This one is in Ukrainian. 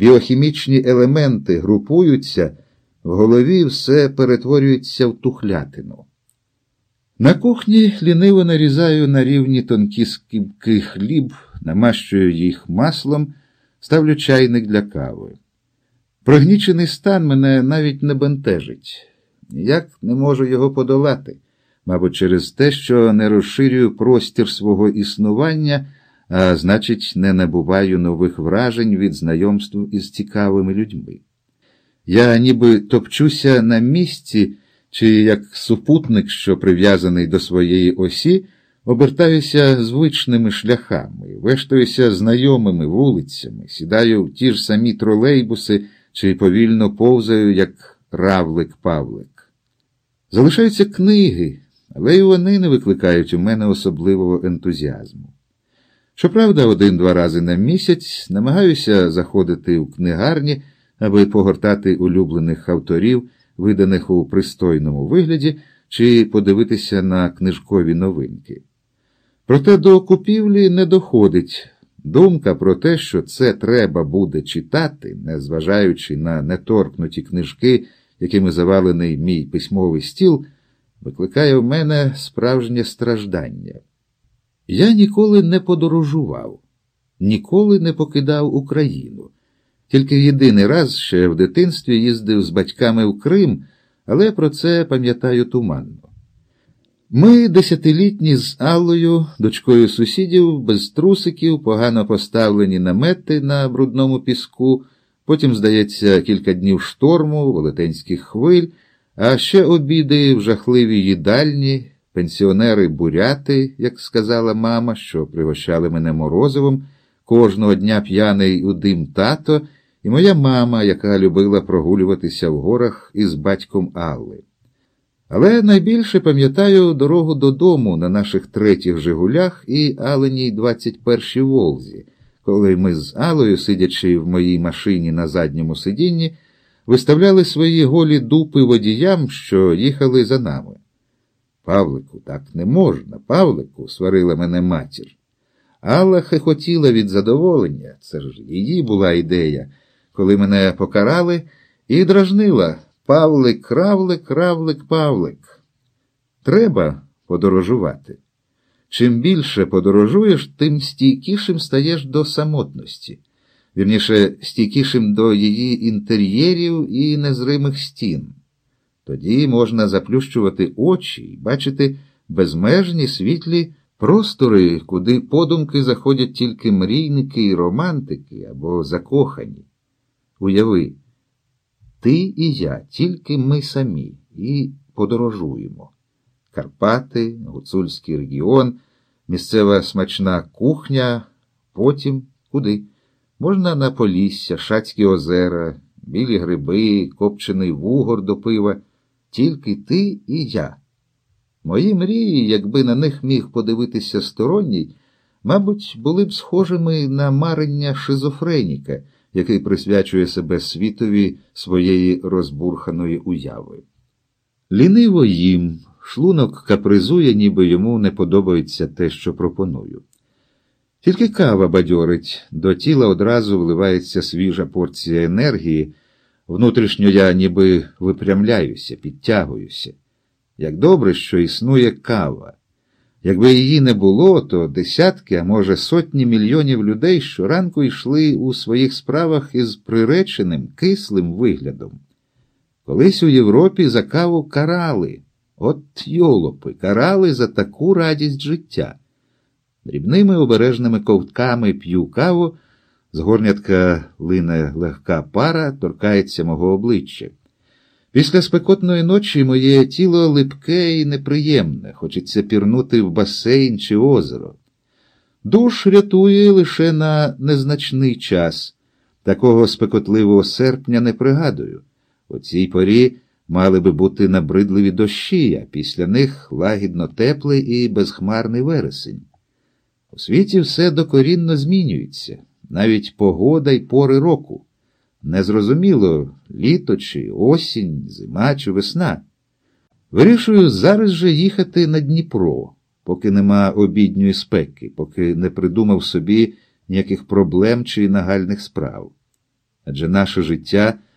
біохімічні елементи групуються, в голові все перетворюється в тухлятину. На кухні ліниво нарізаю на рівні тонкі скибки хліб, намащую їх маслом, ставлю чайник для кави. Прогнічений стан мене навіть не бентежить. Ніяк не можу його подолати, мабуть, через те, що не розширюю простір свого існування, а значить, не набуваю нових вражень від знайомств із цікавими людьми. Я ніби топчуся на місці чи як супутник, що прив'язаний до своєї осі, обертаюся звичними шляхами, вештаюся знайомими вулицями, сідаю в ті ж самі тролейбуси чи повільно повзаю, як равлик-павлик. Залишаються книги, але й вони не викликають у мене особливого ентузіазму. Щоправда, один-два рази на місяць намагаюся заходити в книгарні, аби погортати улюблених авторів виданих у пристойному вигляді, чи подивитися на книжкові новинки. Проте до купівлі не доходить думка про те, що це треба буде читати, незважаючи на неторкнуті книжки, якими завалений мій письмовий стіл, викликає в мене справжнє страждання. Я ніколи не подорожував, ніколи не покидав Україну. Тільки єдиний раз ще в дитинстві їздив з батьками в Крим, але про це пам'ятаю туманно. Ми, десятилітні з Аллою, дочкою сусідів, без трусиків, погано поставлені намети на брудному піску, потім, здається, кілька днів шторму, велетенських хвиль, а ще обіди в жахливій їдальні, пенсіонери буряти, як сказала мама, що пригощали мене морозивом, кожного дня п'яний у дим тато і моя мама, яка любила прогулюватися в горах із батьком Алли. Але найбільше пам'ятаю дорогу додому на наших третіх Жигулях і Аленій 21-й Волзі, коли ми з Алою, сидячи в моїй машині на задньому сидінні, виставляли свої голі дупи водіям, що їхали за нами. Павлику, так не можна, Павлику, сварила мене матір. Алла хихотіла від задоволення, це ж її була ідея коли мене покарали, і дражнила Павлик, кравлик, равлик, Павлик. Треба подорожувати. Чим більше подорожуєш, тим стійкішим стаєш до самотності, вірніше, стійкішим до її інтер'єрів і незримих стін. Тоді можна заплющувати очі і бачити безмежні світлі простори, куди подумки заходять тільки мрійники і романтики або закохані. Уяви, ти і я, тільки ми самі, і подорожуємо. Карпати, Гуцульський регіон, місцева смачна кухня, потім куди? Можна на Полісся, Шацькі озера, білі гриби, копчений вугор до пива, тільки ти і я. Мої мрії, якби на них міг подивитися сторонній, мабуть, були б схожими на марення шизофреніка який присвячує себе світові своєї розбурханої уяви. Ліниво їм, шлунок капризує, ніби йому не подобається те, що пропоную. Тільки кава бадьорить, до тіла одразу вливається свіжа порція енергії, внутрішньо я ніби випрямляюся, підтягуюся. Як добре, що існує кава. Якби її не було, то десятки, а може сотні мільйонів людей щоранку йшли у своїх справах із приреченим, кислим виглядом. Колись у Європі за каву карали, от йолопи, карали за таку радість життя. Дрібними обережними ковтками п'ю каву, з горнятка лине легка пара, торкається мого обличчя. Після спекотної ночі моє тіло липке і неприємне, хочеться пірнути в басейн чи озеро. Душ рятує лише на незначний час. Такого спекотливого серпня не пригадую. У цій порі мали би бути набридливі дощі, а після них лагідно теплий і безхмарний вересень. У світі все докорінно змінюється, навіть погода й пори року. Незрозуміло, літо чи осінь, зима чи весна. Вирішую зараз же їхати на Дніпро, поки нема обідньої спеки, поки не придумав собі ніяких проблем чи нагальних справ. адже наше життя